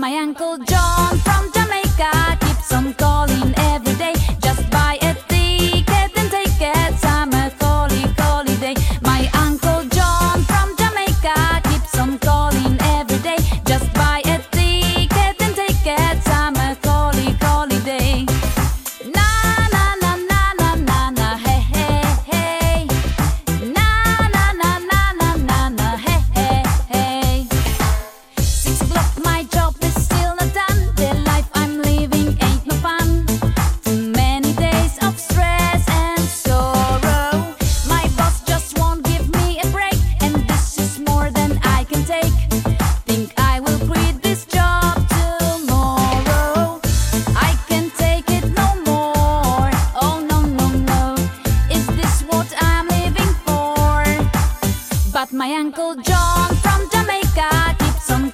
My Uncle John from Jamaica. Keeps on calling every But my uncle John from Jamaica. Keeps on